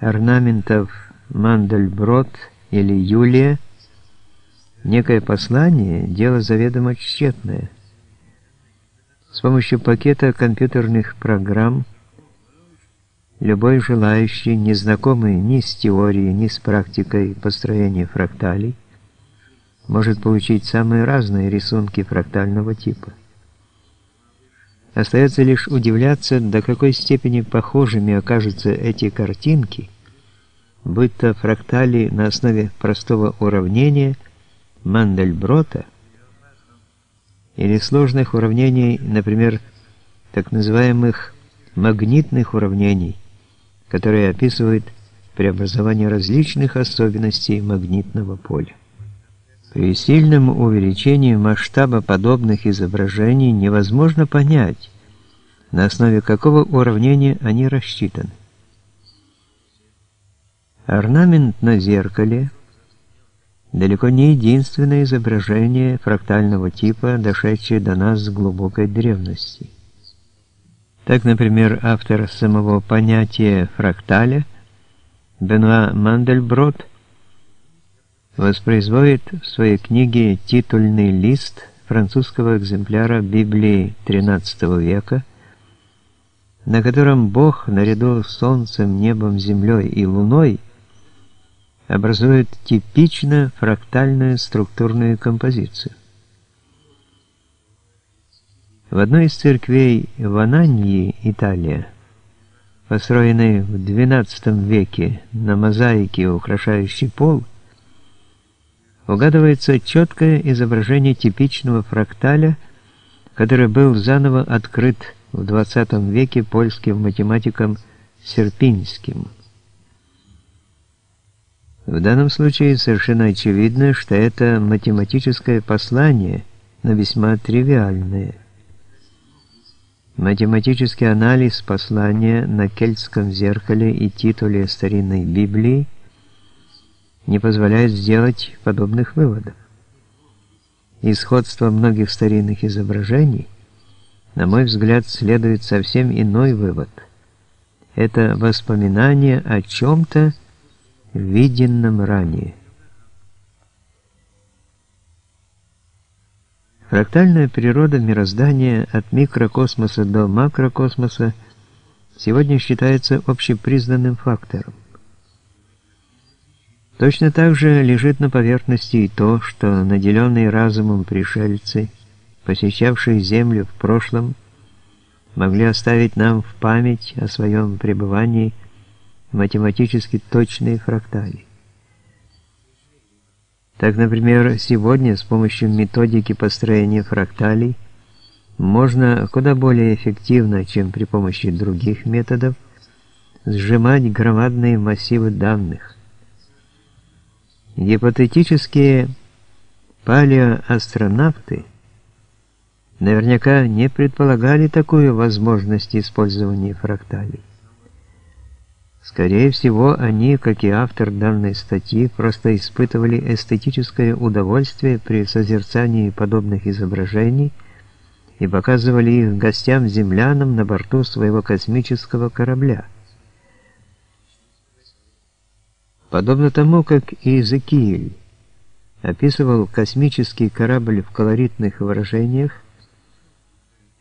орнаментов Мандельброд или Юлия, некое послание – дело заведомо тщетное. С помощью пакета компьютерных программ любой желающий, незнакомый ни с теорией, ни с практикой построения фракталей, может получить самые разные рисунки фрактального типа. Остается лишь удивляться, до какой степени похожими окажутся эти картинки, будь то фрактали на основе простого уравнения Мандельброта или сложных уравнений, например, так называемых магнитных уравнений, которые описывают преобразование различных особенностей магнитного поля. При сильном увеличении масштаба подобных изображений невозможно понять, на основе какого уравнения они рассчитаны. Орнамент на зеркале далеко не единственное изображение фрактального типа, дошедшее до нас с глубокой древности. Так, например, автор самого понятия фракталя Бенуа Мандельброд воспроизводит в своей книге титульный лист французского экземпляра Библии XIII века, на котором Бог наряду с солнцем, небом, землей и луной образует типично фрактальную структурную композицию. В одной из церквей в Ананьи, Италия, построенной в XII веке на мозаике, украшающей пол, угадывается четкое изображение типичного фракталя, который был заново открыт в XX веке польским математиком Серпинским. В данном случае совершенно очевидно, что это математическое послание, но весьма тривиальное. Математический анализ послания на кельтском зеркале и титуле старинной Библии – не позволяет сделать подобных выводов. И сходство многих старинных изображений, на мой взгляд, следует совсем иной вывод. Это воспоминание о чем-то, виденном ранее. Фрактальная природа мироздания от микрокосмоса до макрокосмоса сегодня считается общепризнанным фактором. Точно так же лежит на поверхности и то, что наделенные разумом пришельцы, посещавшие Землю в прошлом, могли оставить нам в память о своем пребывании математически точные фрактали. Так, например, сегодня с помощью методики построения фракталей можно куда более эффективно, чем при помощи других методов, сжимать громадные массивы данных, Гипотетические палеоастронавты наверняка не предполагали такую возможность использования фракталей. Скорее всего, они, как и автор данной статьи, просто испытывали эстетическое удовольствие при созерцании подобных изображений и показывали их гостям-землянам на борту своего космического корабля – Подобно тому, как Иезекииль описывал космический корабль в колоритных выражениях,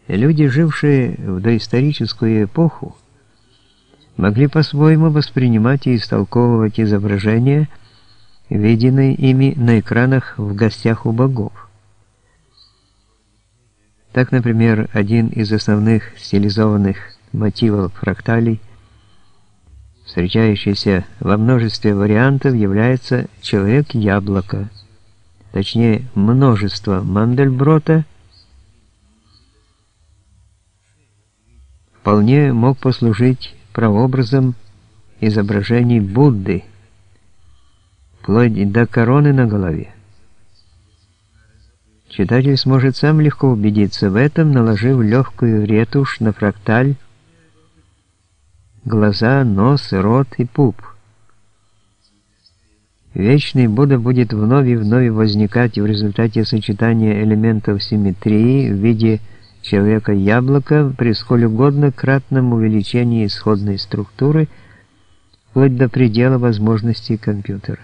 люди, жившие в доисторическую эпоху, могли по-своему воспринимать и истолковывать изображения, виденные ими на экранах в гостях у богов. Так, например, один из основных стилизованных мотивов фракталей – встречающийся во множестве вариантов, является человек-яблоко, точнее множество Мандельброта, вполне мог послужить прообразом изображений Будды, вплоть до короны на голове. Читатель сможет сам легко убедиться в этом, наложив легкую ретушь на фракталь глаза, нос, рот и пуп. Вечный Будда будет вновь и вновь возникать в результате сочетания элементов симметрии в виде человека-яблока при сколь угодно кратном увеличении исходной структуры, вплоть до предела возможностей компьютера.